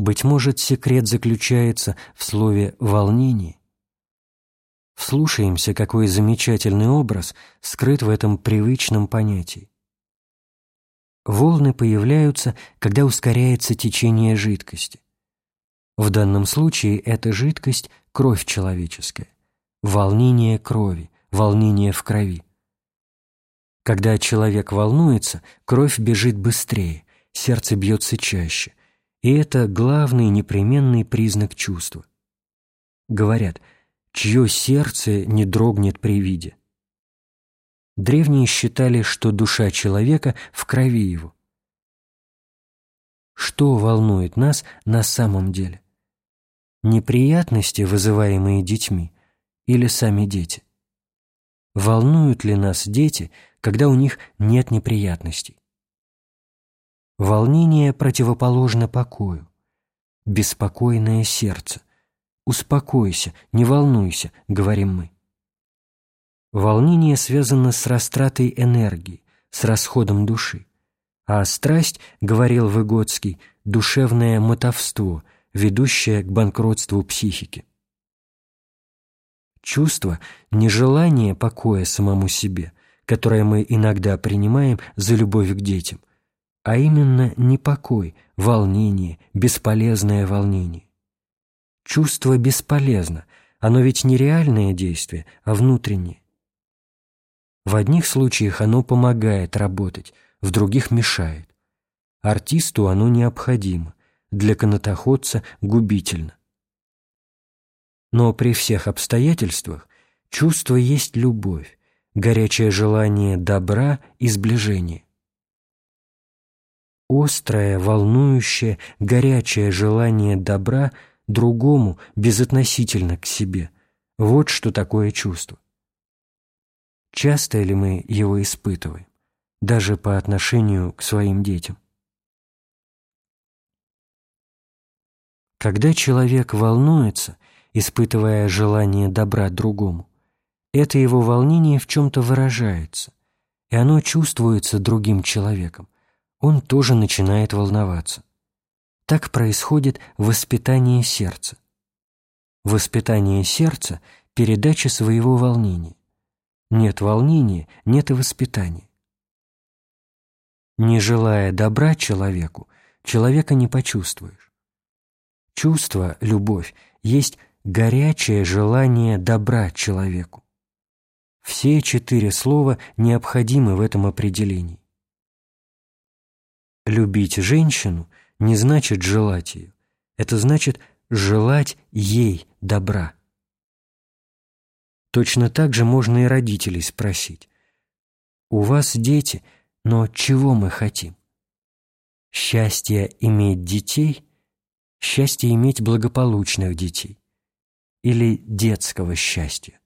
Быть может, секрет заключается в слове «волнение»? Вслушаемся, какой замечательный образ скрыт в этом привычном понятии. Волны появляются, когда ускоряется течение жидкости. В данном случае эта жидкость – кровь человеческая, волнение крови, волнение в крови. Когда человек волнуется, кровь бежит быстрее, сердце бьется чаще, и это главный непременный признак чувства. Говорят, чье сердце не дрогнет при виде. Древние считали, что душа человека в крови его. Что волнует нас на самом деле? Неприятности, вызываемые детьми, или сами дети? Волнуют ли нас дети, когда у них нет неприятностей? Волнение противоположно покою. Беспокойное сердце. «Успокойся, не волнуйся», — говорим мы. Волнение связано с растратой энергии, с расходом души. А страсть, говорил Выгодский, душевное мотовство, ведущее к банкротству психики. Чувство – нежелание покоя самому себе, которое мы иногда принимаем за любовь к детям, а именно непокой, волнение, бесполезное волнение. Чувство бесполезно, оно ведь не реальное действие, а внутреннее. В одних случаях оно помогает работать, в других мешает. Артисту оно необходимо, для канатоходца губительно. Но при всех обстоятельствах чувство есть любовь, горячее желание добра и сближения. Острое, волнующее, горячее желание добра другому безотносительно к себе – вот что такое чувство. Часто ли мы его испытываем, даже по отношению к своим детям? Когда человек волнуется, испытывая желание добра другому, это его волнение в чем-то выражается, и оно чувствуется другим человеком. Он тоже начинает волноваться. Так происходит воспитание сердца. Воспитание сердца – передача своего волнения. Нет волнения, нет и воспитания. Не желая добра человеку, человека не почувствуешь. Чувство, любовь, есть горячее желание добра человеку. Все четыре слова необходимы в этом определении. Любить женщину не значит желать ее, это значит желать ей добра. Точно так же можно и родителей спросить. У вас дети, но чего мы хотим? Счастье иметь детей, счастье иметь благополучных детей или детского счастья.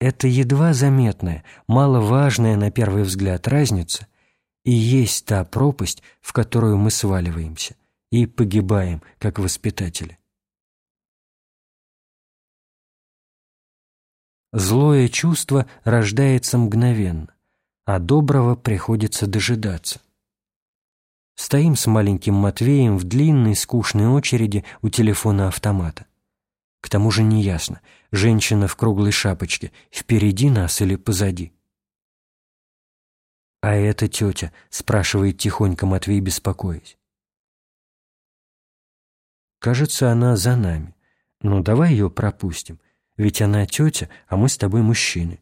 Это едва заметная, маловажная на первый взгляд разница и есть та пропасть, в которую мы сваливаемся и погибаем, как воспитатели. Злое чувство рождается мгновенно, а доброго приходится дожидаться. Стоим с маленьким Матвеем в длинной скучной очереди у телефона автомата. К тому же неясно, женщина в круглой шапочке впереди нас или позади. «А эта тетя?» — спрашивает тихонько Матвей, беспокоясь. «Кажется, она за нами. Ну, давай ее пропустим ведь она тетя, а мы с тобой мужчины.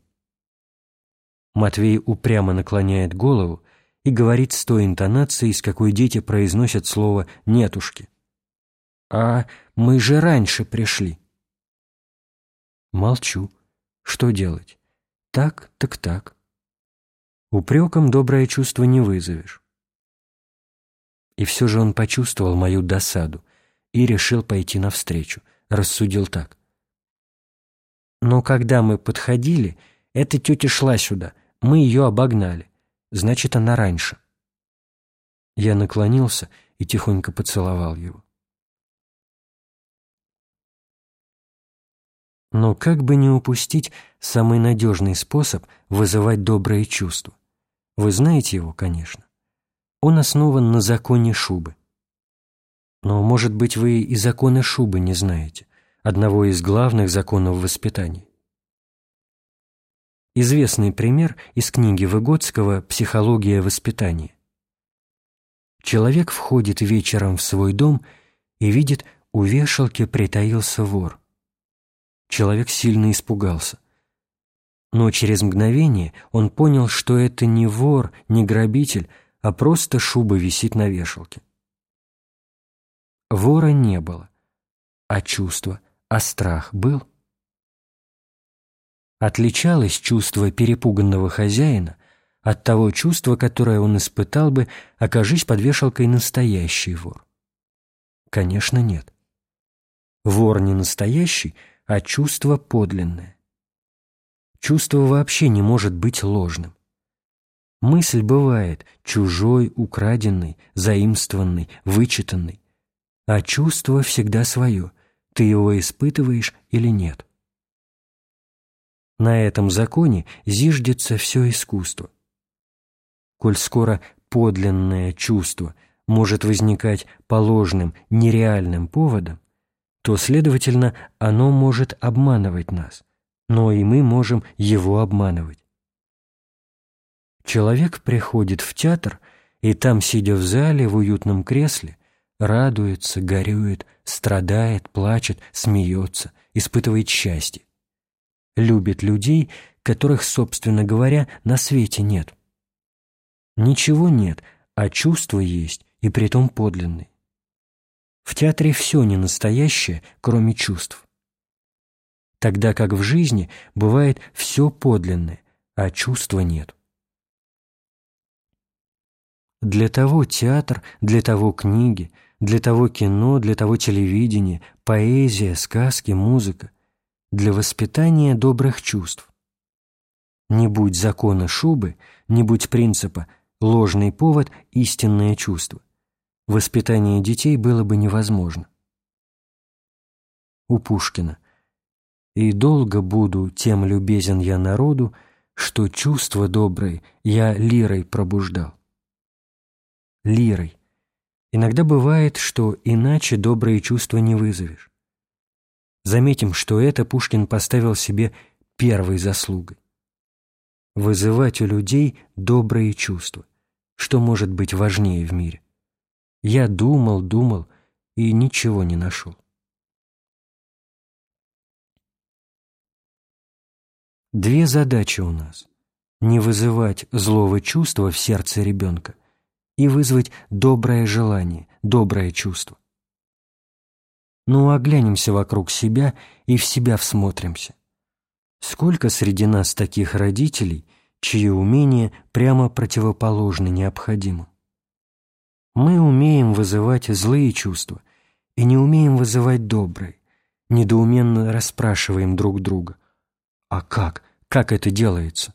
Матвей упрямо наклоняет голову и говорит с той интонацией, с какой дети произносят слово «нетушки». «А мы же раньше пришли». Молчу. Что делать? Так, так так. Упреком доброе чувство не вызовешь. И все же он почувствовал мою досаду и решил пойти навстречу. Рассудил так. Но когда мы подходили, эта тетя шла сюда, мы ее обогнали. Значит, она раньше. Я наклонился и тихонько поцеловал его. Но как бы не упустить самый надежный способ вызывать добрые чувства? Вы знаете его, конечно. Он основан на законе Шубы. Но, может быть, вы и законы шубы не знаете, одного из главных законов воспитания. Известный пример из книги Выгодского «Психология воспитания». Человек входит вечером в свой дом и видит, у вешалки притаился вор. Человек сильно испугался. Но через мгновение он понял, что это не вор, не грабитель, а просто шуба висит на вешалке. Вора не было, а чувство, а страх был. Отличалось чувство перепуганного хозяина от того чувства, которое он испытал бы, окажись под вешалкой настоящий вор. Конечно, нет. Вор не настоящий, а чувство подлинное. Чувство вообще не может быть ложным. Мысль бывает чужой, украденной, заимствованной, вычитанной, а чувство всегда свое, ты его испытываешь или нет. На этом законе зиждется все искусство. Коль скоро подлинное чувство может возникать по ложным, нереальным поводам, то, следовательно, оно может обманывать нас, но и мы можем его обманывать. Человек приходит в театр, и там, сидя в зале в уютном кресле, радуется, горюет, страдает, плачет, смеется, испытывает счастье. Любит людей, которых, собственно говоря, на свете нет. Ничего нет, а чувства есть, и притом подлинные. В театре все не настоящее, кроме чувств. Тогда как в жизни бывает все подлинное, а чувства нет. Для того театр, для того книги, для того кино, для того телевидение, поэзия, сказки, музыка, для воспитания добрых чувств. Не будь закона шубы, не будь принципа ложный повод – истинное чувство. Воспитание детей было бы невозможно. У Пушкина «И долго буду тем любезен я народу, что чувства добрые я лирой пробуждал». Лирой. Иногда бывает, что иначе добрые чувства не вызовешь. Заметим, что это Пушкин поставил себе первой заслугой. Вызывать у людей добрые чувства. Что может быть важнее в мире? Я думал, думал и ничего не нашел. Две задачи у нас. Не вызывать злого чувства в сердце ребенка – и вызвать доброе желание, доброе чувство. Ну, оглянемся вокруг себя и в себя всмотримся. Сколько среди нас таких родителей, чьи умения прямо противоположны необходимым? Мы умеем вызывать злые чувства и не умеем вызывать добрые, недоуменно расспрашиваем друг друга. А как? Как это делается?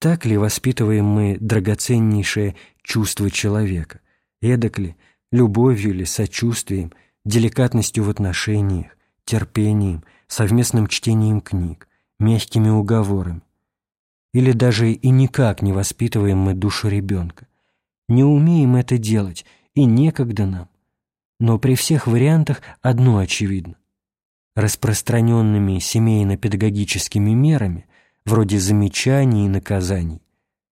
Так ли воспитываем мы драгоценнейшее чувство человека? Эдак ли, любовью ли, сочувствием, деликатностью в отношениях, терпением, совместным чтением книг, мягкими уговорами? Или даже и никак не воспитываем мы душу ребенка? Не умеем это делать, и некогда нам. Но при всех вариантах одно очевидно. Распространенными семейно-педагогическими мерами – вроде замечаний и наказаний,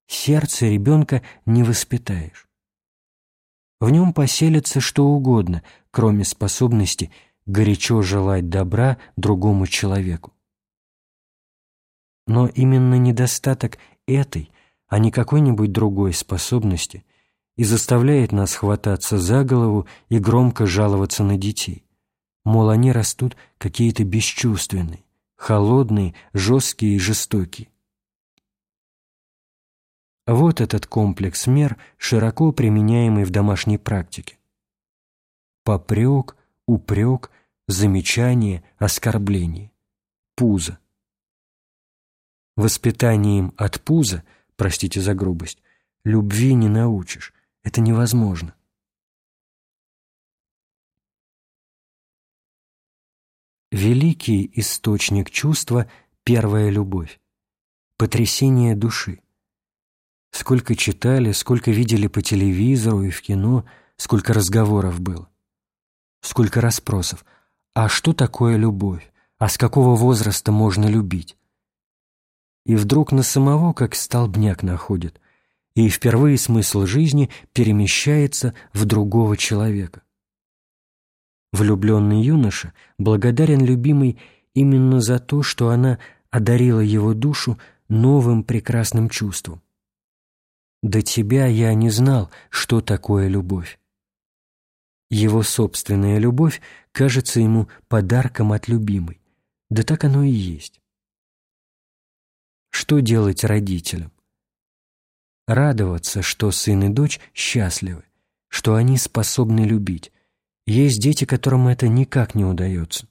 сердце ребенка не воспитаешь. В нем поселится что угодно, кроме способности горячо желать добра другому человеку. Но именно недостаток этой, а не какой-нибудь другой способности и заставляет нас хвататься за голову и громко жаловаться на детей. Мол, они растут какие-то бесчувственные, холодные, жесткие и жестокие. Вот этот комплекс мер, широко применяемый в домашней практике. Попрек, упрек, замечание, оскорбление. Пузо. Воспитанием от пуза, простите за грубость, любви не научишь. Это невозможно. Великий источник чувства – первая любовь, потрясение души. Сколько читали, сколько видели по телевизору и в кино, сколько разговоров было, сколько расспросов. А что такое любовь? А с какого возраста можно любить? И вдруг на самого как столбняк находит, и впервые смысл жизни перемещается в другого человека. Влюбленный юноша благодарен любимой именно за то, что она одарила его душу новым прекрасным чувством. До тебя я не знал, что такое любовь. Его собственная любовь кажется ему подарком от любимой. Да так оно и есть. Что делать родителям? Радоваться, что сын и дочь счастливы, что они способны любить. Есть дети, которым это никак не удается.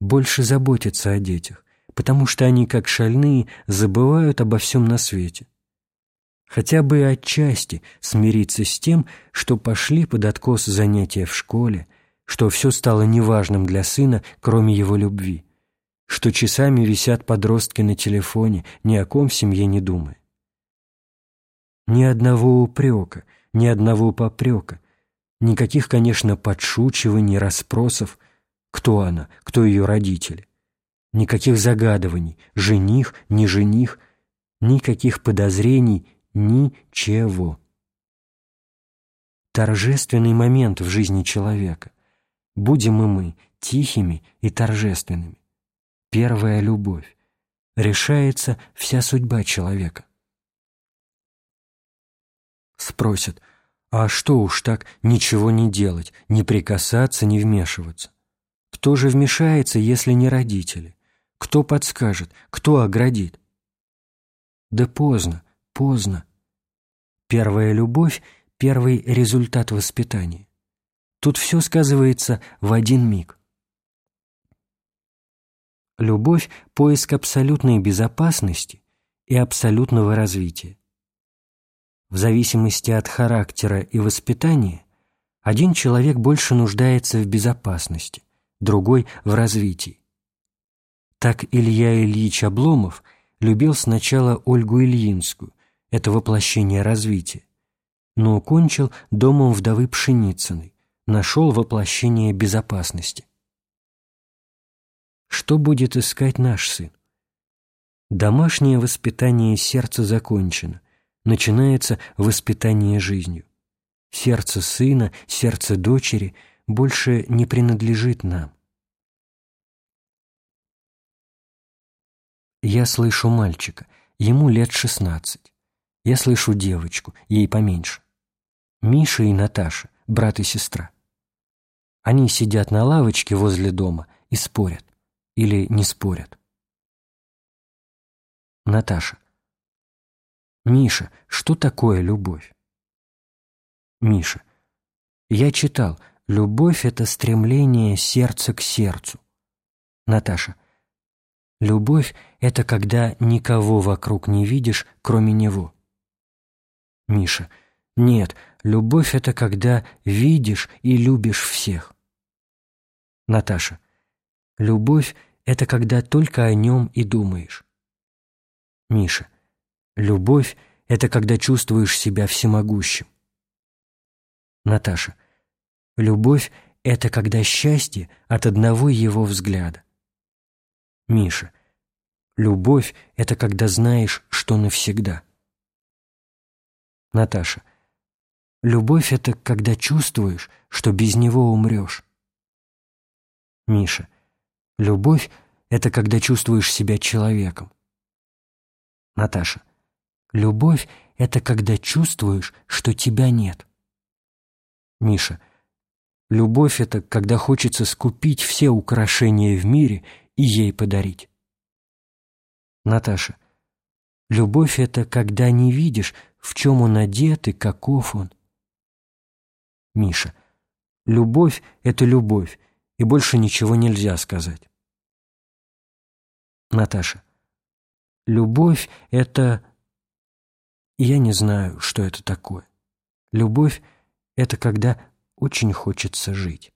Больше заботиться о детях, потому что они, как шальные, забывают обо всем на свете хотя бы отчасти смириться с тем, что пошли под откос занятия в школе, что все стало неважным для сына, кроме его любви, что часами висят подростки на телефоне, ни о ком в семье не думая. Ни одного упрека, ни одного попрека, никаких, конечно, подшучиваний, расспросов, кто она, кто ее родители, никаких загадываний, жених, не жених, никаких подозрений Ничего. Торжественный момент в жизни человека. Будем и мы тихими и торжественными. Первая любовь. Решается вся судьба человека. Спросят, а что уж так ничего не делать, не прикасаться, не вмешиваться? Кто же вмешается, если не родители? Кто подскажет, кто оградит? Да поздно, поздно. Первая любовь – первый результат воспитания. Тут все сказывается в один миг. Любовь – поиск абсолютной безопасности и абсолютного развития. В зависимости от характера и воспитания один человек больше нуждается в безопасности, другой – в развитии. Так Илья Ильич Обломов любил сначала Ольгу Ильинскую, это воплощение развития, но кончил домом вдовы Пшеницыной, нашел воплощение безопасности. Что будет искать наш сын? Домашнее воспитание сердца закончено, начинается воспитание жизнью. Сердце сына, сердце дочери больше не принадлежит нам. Я слышу мальчика, ему лет шестнадцать. Я слышу девочку, ей поменьше. Миша и Наташа, брат и сестра. Они сидят на лавочке возле дома и спорят. Или не спорят. Наташа. Миша, что такое любовь? Миша. Я читал, любовь — это стремление сердца к сердцу. Наташа. Любовь — это когда никого вокруг не видишь, кроме него. Миша. Нет, любовь — это когда видишь и любишь всех. Наташа. Любовь — это когда только о нем и думаешь. Миша. Любовь — это когда чувствуешь себя всемогущим. Наташа. Любовь — это когда счастье от одного его взгляда. Миша. Любовь — это когда знаешь, что навсегда. Наташа. Любовь — это когда чувствуешь, что без него умрешь. Миша. Любовь — это когда чувствуешь себя человеком. Наташа. Любовь — это когда чувствуешь, что тебя нет. Миша. Любовь — это когда хочется скупить все украшения в мире и ей подарить. Наташа. Любовь — это когда не видишь, в чем он одет и каков он. Миша. Любовь — это любовь, и больше ничего нельзя сказать. Наташа. Любовь — это... Я не знаю, что это такое. Любовь — это когда очень хочется жить.